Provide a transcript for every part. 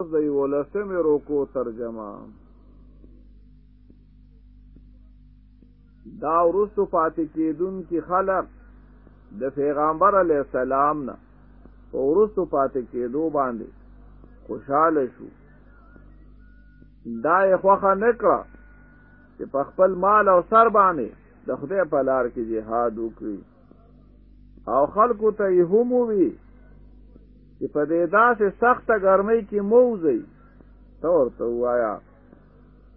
دی ولسم روکو ترجمه. دا ورستو پاتې کېدون کی خلق د پیغمبر علی السلام نه ورستو پاتې کېدو باندې خوشاله شو. دا یې خوخه نکړه چې په خپل مال او سر باندې د خدای په لار کې jihad وکړي. او خلکو ته یې هم وی چې په دې داسې سخته ګرمۍ کې موزي ته ورته وایا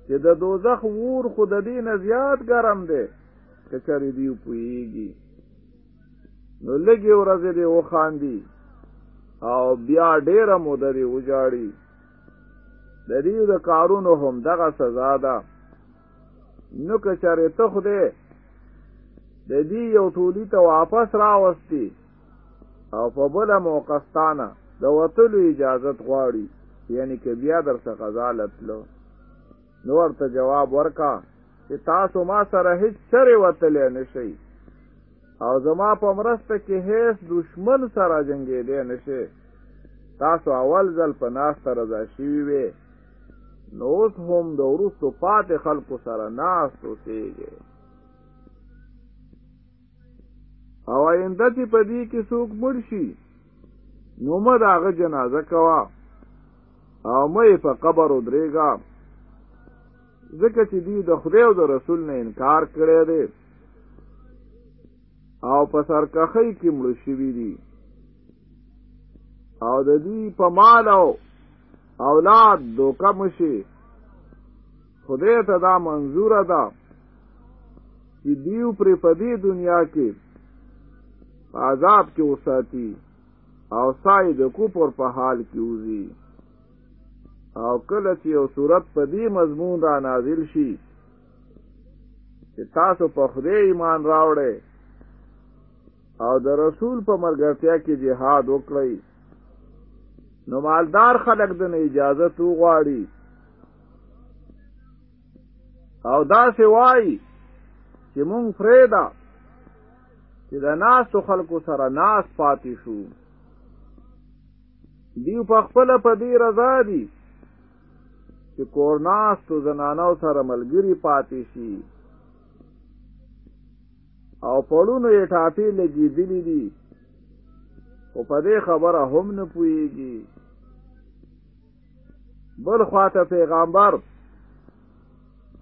چې د دوزخ ور خو د دې نه زیات ګرم دی. که چرې دی پوهېږي نو لږې ورځې دې وخاندي او بیا ډېره موده دې وجاړي د دې د کارونو هم دغه سزا ده. نو که چرې ته خدای د دې یو ټولي ته واپس راوستي او په بل موقستانه د وتلو اجازت غواړي یعنی که بیا در څخه غزالت لو نو ورته جواب ورکا چې تاسو ما سره هیڅ چره وتلې نشئ او زما په مرسته کې هیڅ دشمن سره جنگې دی نشئ تاسو اول ځل په ناس رضا شوي وي نو اوس هم د ورستو پاتې خلکو سره ناس اوسېږي او آینده چې په دې کې څوک مړ شي نو مه د هغه جنازه کوه او مه یې په قبر ودرېږه ځکه چې دی د خدای او د رسول نه انکار کړی دی او په سرکخۍ کې مړ شوي دي او د دې په مال او اولاد دوکه مشي خدای ته دا منظوره ده چې دیو پر په دې دنیا کې عذاب کې وساتي او سای د کوپر په حال کې وزي او کله چې یو صورت په دې مضمون را نازل شي چې تاسو په خدای ایمان راوړئ او د رسول په مرګرتیا کې jihad وکړئ نو مالدار خلک د اجازه تو غواړي او دا سی وای چې مونږ فریدا چې د ناس خلکو سره ناس پاتې شو. دیو په خپل په دې رضا دي چې کورناس تو زنانو سره ملګری پاتې شي. او پړونو یې ټاپې لګېدلې دي. او په دې خبره هم نه پوهېږي. بل خواته پیغمبر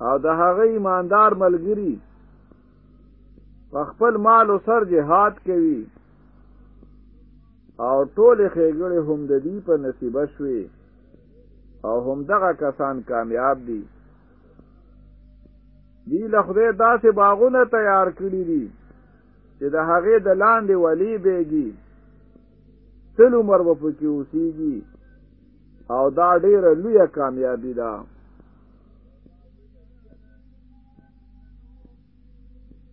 او د هغه ایماندار ملګری په خپل مال او سر جهاد کوي. او ټول خېګړې هم د دې په نصیبه شوي او هم دغه کسان کامیاب دي. دی له خدای داسې باغونه تیار کړی دي چې د هغې د لاندې ولی بیږي تل عمر به پکې اوسیږي او دا ډیره لویه کامیابی ده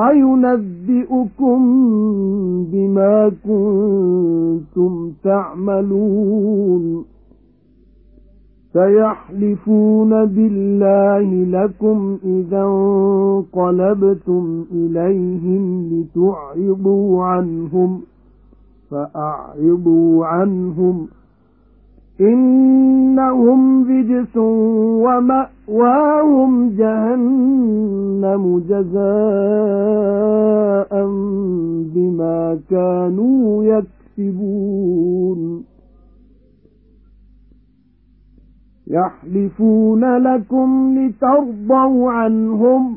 فَيُنَبِّئُكُم بِمَا كُنتُمْ تَعْمَلُونَ سَيَحْلِفُونَ بِاللَّهِ لَكُمْ إِذَا انقَلَبْتُمْ إِلَيْهِمْ لِتُعْرِضُوا عَنْهُمْ فَأَعْرِضُوا عَنْهُمْ إِنَّهُمْ رِجْسٌ وَمَأْوَاهُمْ جَهَنَّمُ جَزَاءً بِمَا كَانُوا يَكْسِبُونَ. يَحْلِفُونَ لَكُمْ لِتَرْضَوْا عَنْهُمْ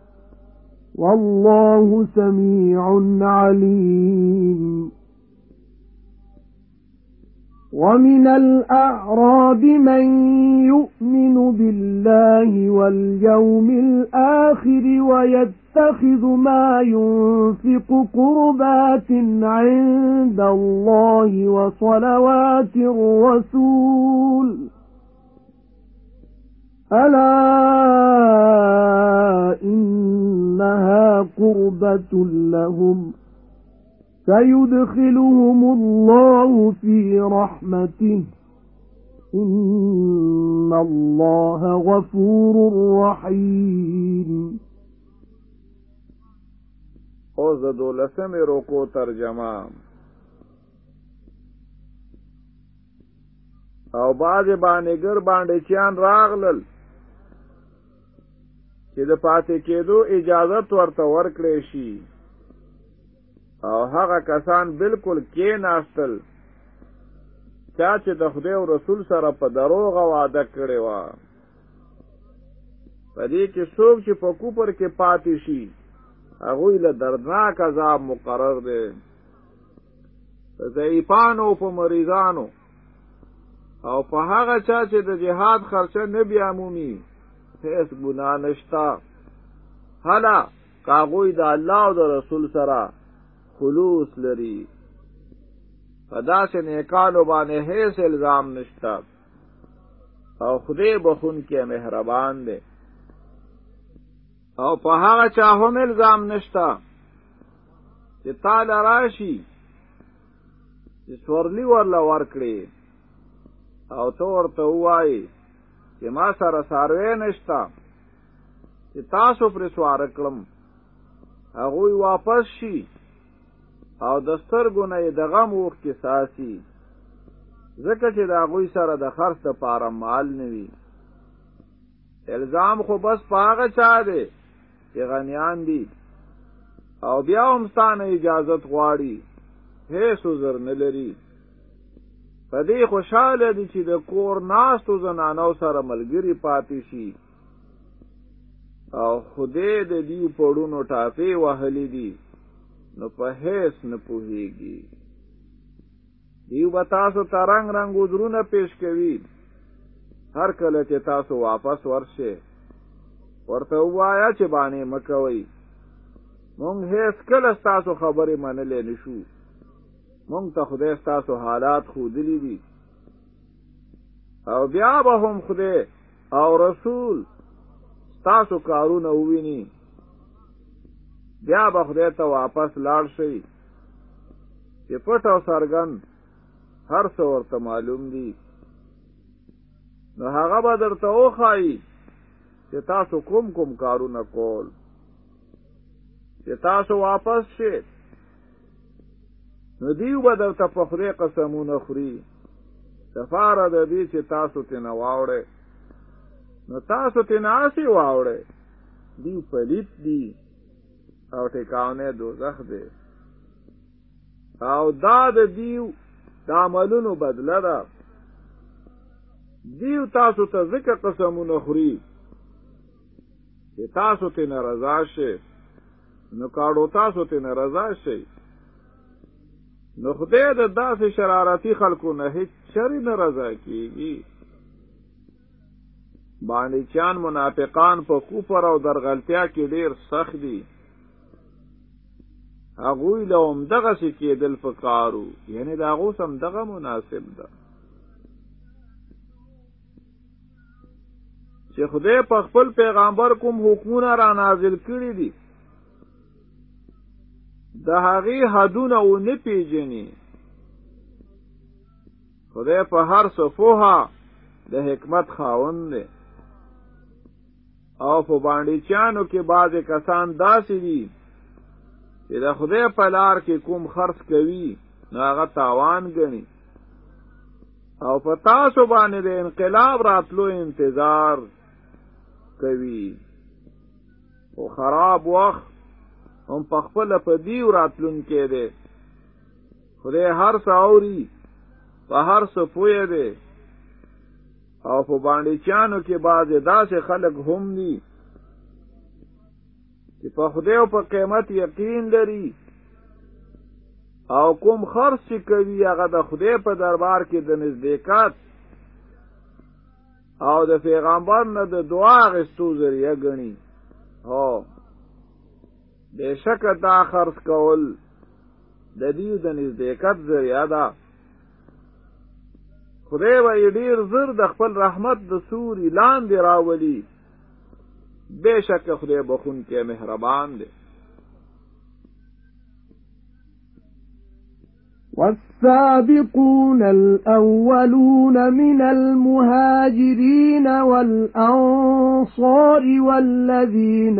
والله سميع عليم. ومن الأعراب من يؤمن بالله واليوم الآخر ويتخذ ما ينفق قربات عند الله وصلوات الرسول. ألا إنها قربة لهم سيدخلهم الله في رحمته. إن الله غفور رحيم. أو زدو لسم روکو ترجمه أو باز باندې ګر باندې چیان راغلل چې د پاتې کېدو اجازت ورته ورکړې شي. او هغه کسان بالکل کې ناستل چا چې د خدای او رسول سره په دروغ وعده کړی و په دې کې څوک چې په کوپر کې پاتې شي هغه له دردناک عذاب مقرر دی. ضعیفانو په مریضانو. او په هغه چا چې د جهاد خرچه نه بیا مومي هیڅ ګناه نشتا۔ حالا کاغوی د الله او د رسول سره خلوص لري پدا سے نیکانو باندې هیڅ الزام نشتا۔ او خدای بخون کې مهربان دی او په هغه چا هم الزام نشتا۔ چې تعالی راشي چې سورلی ورلا ورکړي او تو ورته وایي چې ما سره ساروی نشتا چې تاسو پر سوار کړم هغه واپس شي او د سترګو نه د غم وخت کې ساسي ځکه چې دا غوي سره د خرڅ لپاره مال نوي الزام خو بس پاغه چا دی چې غنیان دي او بیا هم ستانه اجازت غواړي هیڅ عذر نه لري په دې خوشاله دي چې د کور ناستو زنانو سره ملګری پاتې شي. او خدای د دیو په زړونو ټاپې وهلې دي نو په هیڅ نه پوهیږي. دیو به تاسو ته رنگ رنگ عذرونه پیش کوي. هر کله چې تاسو واپس ورشه ورته وایا چې باندې مکوي مونږ هیڅ کله تاسو خبرې منلې نشو مونږ ته خدای تاسو حالات خودلی دي. او بیا به هم خدای او رسول تاسو کارونه وویني. بیا به خدای ته واپس لاړ شي چې پټ او سرګن هر څه ورته معلوم دي. نو هغه به درته وخایي چې تاسو کوم کوم کارونه کول. چې تاسو واپس شئ نو دیو به درته خدای قسمونه خوري. سفاره د دې چې تاسو ته نه واوړئ نو تاسو ته ناسي واوړئ دیو پلیت دی او ټکاونه دوزخ دی. او دا د دیو د عملونو بدله ده. دیو تاسو ته ذکر قسمونه خوري چې تاسو ته ناراضه شئ نو کاړو تاسو ته ناراضه شئ نو خدای د داسې شرارتي خلکو نه هیڅ شر نه رضا کیږي. باندې چان منافقان په کوپر او درغلتیا کې ډیر سخت دي. هغه له هم دغه سي کېدل فقارو یعنی دا غو سم دغه مناسب ده. چې خدای په خپل پیغمبر کوم حکمونه را نازل کړی دي د هغې حدونه و نه پیژني خدای په هر څه پوها د حکمت خاوند دی. او په باندې چانو کې بعضې کسان داسې دي چې د خدای په لار کې کوم خرڅ کوي نو هغه تاوان ګڼي. او په تاسو باندې د انقلاب راتلو انتظار کوي. او خراب وخت هم په خپل په دیو راتلون کې دی. خدای هر څه اوري په هر څه پوهه دی. او په باندې چانو کې بعضې داسې خلک هم دي چې په خدای او په قیمت یقین لري. او کوم خرڅ چې کوي هغه د خدای په دربار کې د نزدېکات او د پیغمبر نه د دعا غستو ذریعہ غني هو بشک دا خرڅ کول د دې د نزدېکت ذریعہ ده. خدای به ډیر زر د خپل رحمت د سوري لاندې راولي. بشک خدای بخون کې مهربان دی. والسابقون الأولون من المهاجرين والأنصار والذين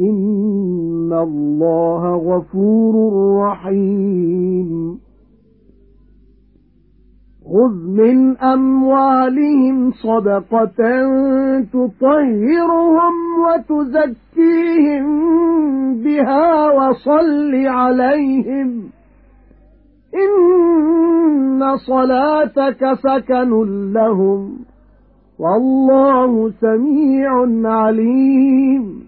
إِنَّ اللَّهَ غَفُورٌ رَّحِيمٌ. خُذْ مِنْ أَمْوَالِهِمْ صَدَقَةً تُطَهِّرُهُمْ وَتُزَكِّيهِمْ بِهَا وَصَلِّ عَلَيْهِمْ. إِنَّ صَلَاتَكَ سَكَنٌ لَّهُمْ وَاللَّهُ سَمِيعٌ عَلِيمٌ.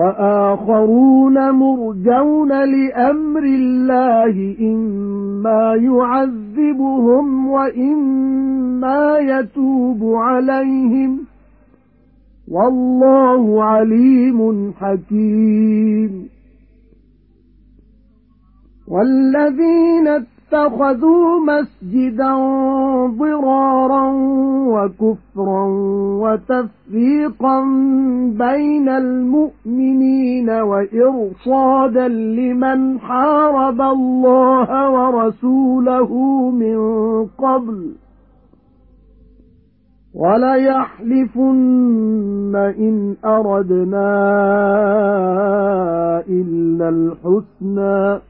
وَآخَرُونَ مُرْجَوْنَ لِأَمْرِ اللَّهِ إِمَّا يُعَذِّبُهُمْ وَإِمَّا يَتُوبُ عَلَيْهِمْ. وَاللَّهُ عَلِيمٌ حَكِيمٌ. وَالَّذِينَ اتَّخَذُوا مَسْجِدًا وَكُفْرًا وَتَفْرِيقًا بَيْنَ الْمُؤْمِنِينَ وَإِرْصَادًا لِمَنْ حَارَبَ اللَّهَ وَرَسُولَهُ مِنْ قَبْلُ وَلَيَحْلِفُنَّ إِنْ أَرَدْنَا إِلَّا الْحُسْنَى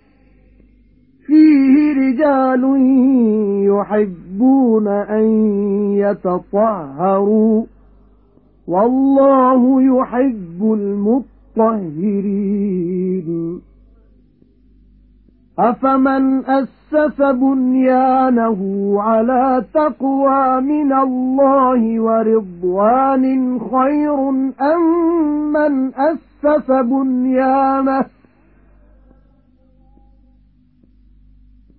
فِيهِ رِجَالٌ يُحِبُّونَ أَن يَتَطَهَّرُوا وَاللَّهُ يُحِبُّ الْمُطَّهِّرِينَ أَفَمَنْ أَسَّسَ بُنْيَانَهُ عَلَى تَقْوَى مِنَ اللَّهِ وَرِضْوَانٍ خَيْرٌ أَمْ مَنْ أَسَّسَ بُنْيَانَهُ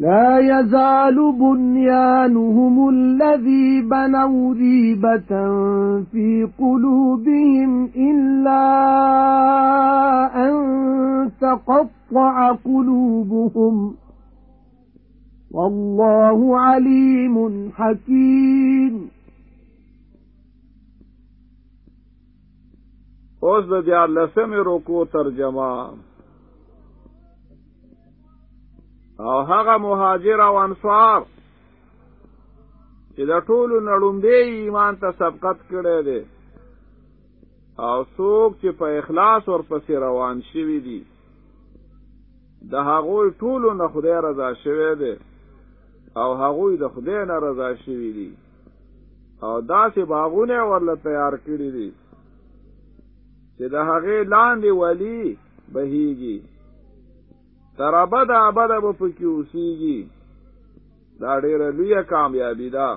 لا يزال بنيانهم الذي بنوا ريبة في قلوبهم إلا أن تقطع قلوبهم. والله عليم حكيم. اوس د دیار لسمه رکو ترجمه. او هغه مهاجر او انصار چې د ټولو نړومبې ایمان ته سبقت کړي دي او څوک چې په اخلاص ورپسې روان شوي دي د هغوی ټولو نه خدای رضا شوی دی او هغوی د خدای نه رضا شوي دي. او داسې باغونه ورله تیار کړي دي چې د هغې لاندې ولی بهیږي تر ابد ابد به پکې اوسېږي دا ډېره لویه کامیابی ده.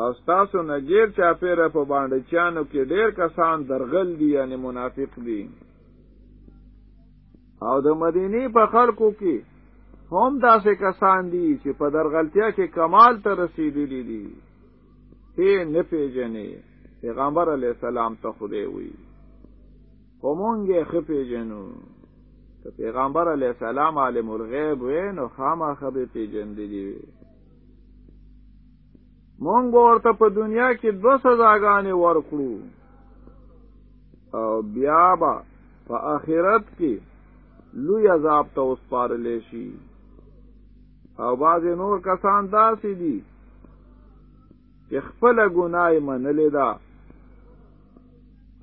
او ستاسو نګیر چاپیره په باندې چانو کې ډېر کسان درغل دي یعنی منافق دي. او د مدینی په خلکو کې هم داسې کسان دي چې په درغلتیا کې کمال ته رسیدلی دي. هی نه پیژنې پیغمبر علی السلام ته خوده وي کومونګه خپې جنو که پیغمبر علی السلام عالم الغیب وې نو خامخا به پیجندلی وي مونږ ورته په دنیا کې دو سزاګانې ورکړو. او بیا به په آخرت کې لوی عذاب ته وسپارلې شي. او بعض نور کسان داسې دي چې خپل ګناي منلې ده.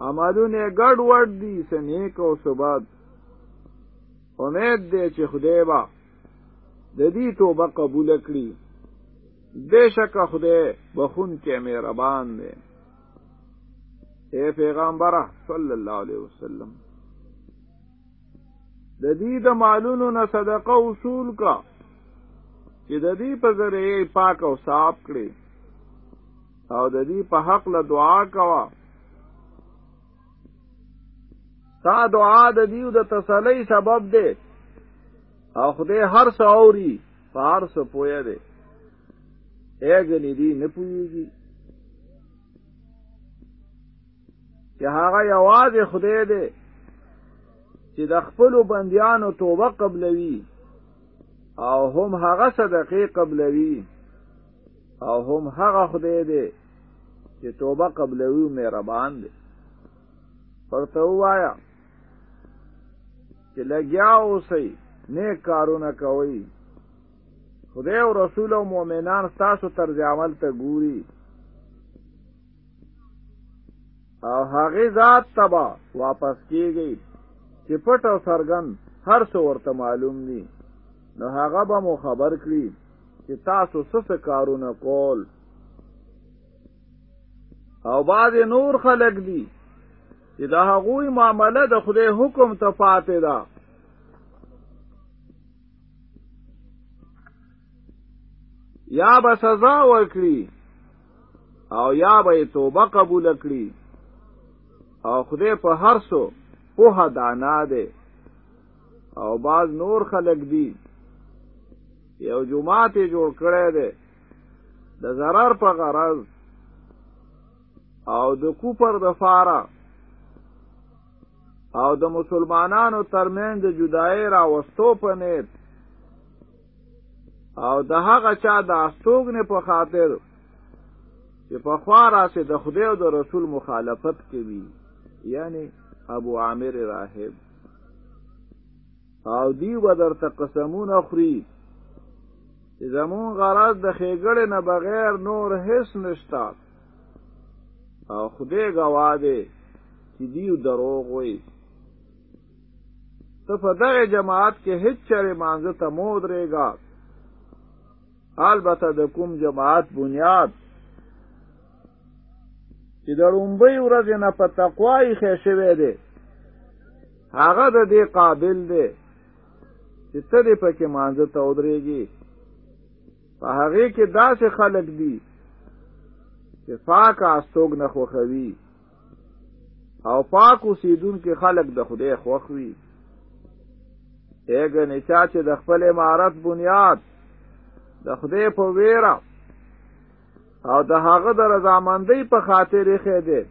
عملونه ګډ وډ دي سنیک او سباد امید دی چې خدای با د دې توبه قبول کړي بشک خدای بخون کې مهربان دی اے پیغمبره صلی الله علیه وسلم د دې د مالونو نه صدقه اصول کا چې د دې په ذریعه پاک او صاف کړي او د دې په حق له دعا کوا تا دعا د دیو د تسلی سبب دی. او خدای هر څه اوري هر څه پوهه دی. اګنی دی نه پوهیږي. چې هغه یوازې خدای دی چې د خپل بندیانو توبه قبلوي او هم هغه صدقې قبلوي او هم هغه خدای دی چې توبه قبلوي مهربان دی. ورته وایا چې لګیا اوسئ نیک کارونه کوي خدای او رسول او مؤمنان تاسو طرز عمل ته ګوري. او هغه ذات تبا واپس کیږي چې پټ او سرګن هر څو ورته معلوم دي. نو هغه به مو خبر کړي چې تاسو څه کارونه کول. او بعض نور خلق دي چې دا هغوی معامله د خدای حکم ته پاتې ده. یا به سزا ورکړي او یا به توبه قبول کړي. او خدای په هر څو په دانا ده او باز نور خلق دي. یو جماعت جوړ کړی دی. د zarar په غرض او د کوپر د فاره او د مسلمانانو ترمن د جدای را وستو په نیت. او د هغه چا د استوګنې په خاطر چې په خوا راسي د خدای او د رسول مخالفت کوي. یعنی ابو عامر راهب. او دی و در ته قسمونه خوري. چې زمون غرض د خېګړې نه بغیر نور هیڅ نشتا او خدای گواه دی چې دیو دروغ وایي ته په دغه جماعت کې هیڅ چره مانزه ته مود رېګا البته د کوم جماعت بنیاد۔ چې د رومبۍ ورځې نه په تقوای خې شوی دی هغه د دې قابل دی چې ته دې پکې مانزه ته ودرېږي په هغه کې داسې خلک دي چې پاک استوګ نه خوخوي او پاک اوسیدونکو خلک د خدای خوخوي اګه نچا چې د خپل امارت بنیاد د خدای په ویره او د هغه د رضامندۍ په خاطر یې ده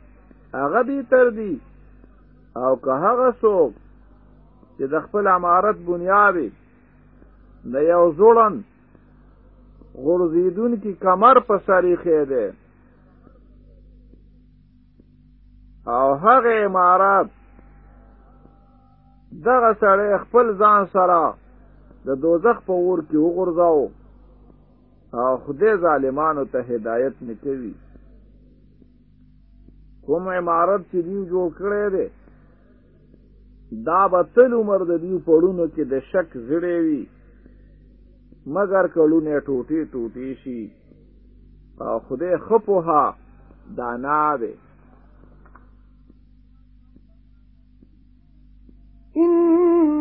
هغه دې تر دی او که هغه څوک چې د خپل امارت بنیادی د یو زوړن غرزیدون کی کمر په سریخه ده او هغه امارات دغه سړی خپل ځان سره د دوزخ په اور کې وغورځاو او خدای ظالمانو ته هدایت نکوي کوم عمارت چې دیو جوړ کړی دی دا به تل عمر د دیو پړونو کې د شک زړې وي. مگر کلونه ټوټي ټوټي شي. او خدای خپوها دانا دی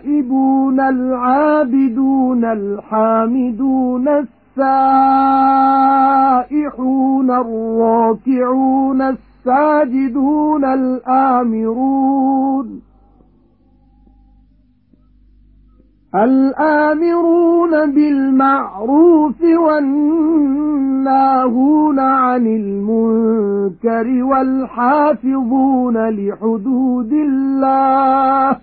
التائبون العابدون الحامدون السائحون الراكعون الساجدون الآمرون. الآمرون بالمعروف والناهون عن المنكر. والحافظون لحدود الله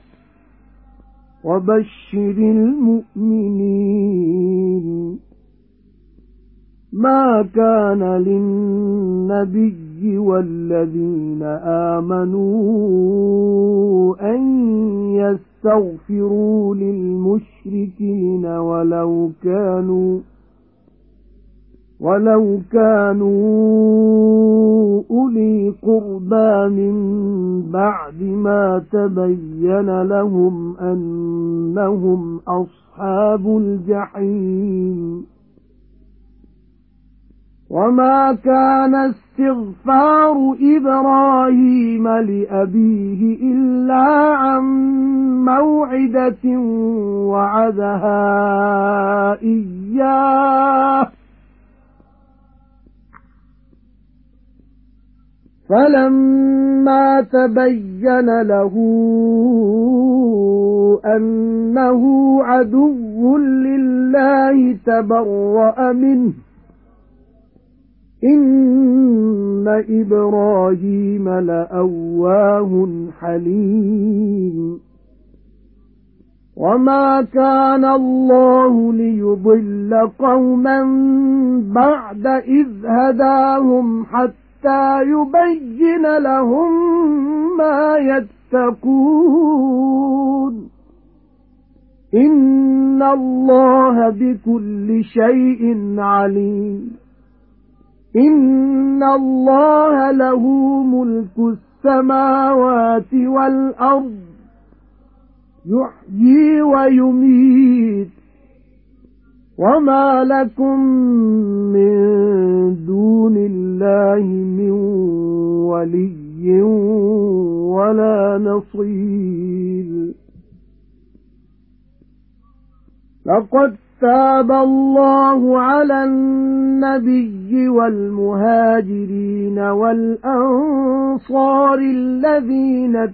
وبشر المؤمنين مَا كَانَ لِلنَّبِيِّ وَالَّذِينَ آمَنُوا أَن يَسْتَغْفِرُوا لِلْمُشْرِكِينَ وَلَوْ كَانُوا وَلَوْ كَانُوا أُولِي قُرْبَى مِنْ بَعْدِ مَا تَبَيَّنَ لَهُمْ أَنَّهُمْ أَصْحَابُ الْجَحِيمِ وَمَا كَانَ اسْتِغْفَارُ إِبْرَاهِيمَ لِأَبِيهِ إِلَّا عَن مَّوْعِدَةٍ وَعَدَهَا إِيَّاهُ فَلَمَّا تَبَيَّنَ لَهُ أَنَّهُ عَدُوٌّ لِّلَّهِ تَبَرَّأَ مِنْهُ. إِنَّ إِبْرَاهِيمَ لَأَوَّاهٌ حَلِيمٌ. وَمَا كَانَ اللَّهُ لِيُضِلَّ قَوْمًا بَعْدَ إِذْ هَدَاهُمْ حَتَّى يُبَيِّنَ لَهُم مَّا يَتَّقُونَ. إِنَّ اللَّهَ بِكُلِّ شَيْءٍ عَلِيمٌ. إِنَّ اللَّهَ لَهُ مُلْكُ السَّمَاوَاتِ وَالْأَرْضِ. يُحْيِي وَيُمِيتُ. وَمَا لَكُمْ مِنْ دُونِ اللَّهِ مِنْ وَلِيٍّ وَلَا نَصِيرٍ لَقَدْ تَابَ اللَّهُ عَلَى النَّبِيِّ وَالْمُهَاجِرِينَ وَالْأَنصَارِ الَّذِينَ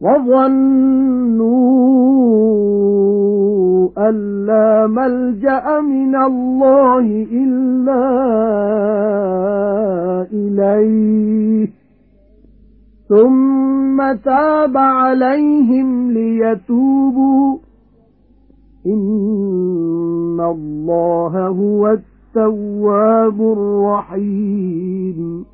وَظَنُّوا أَن لَّا مَلْجَأَ مِنَ اللَّهِ إِلَّا إِلَيْهِ ثُمَّ تَابَ عَلَيْهِمْ لِيَتُوبُوا إِنَّ اللَّهَ هُوَ التَّوَّابُ الرَّحِيمُ